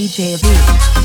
DJ V.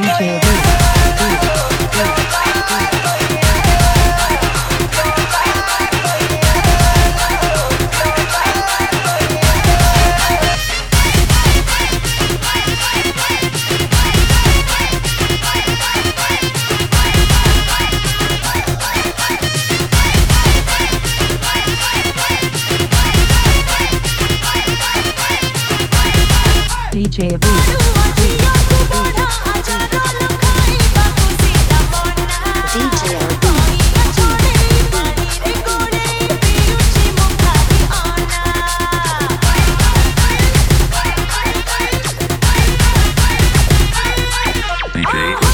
DJ. DJ. DJ.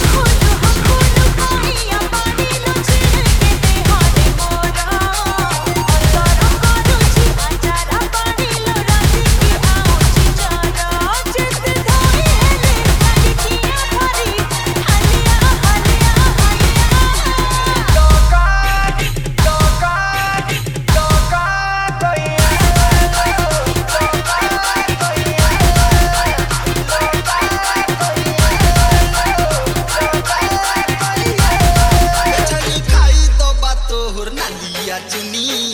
me.